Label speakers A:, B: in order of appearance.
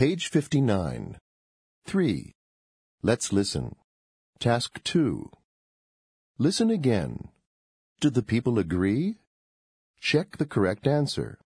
A: Page 59. 3. Let's listen. Task 2. Listen again. Do the people agree? Check the correct answer.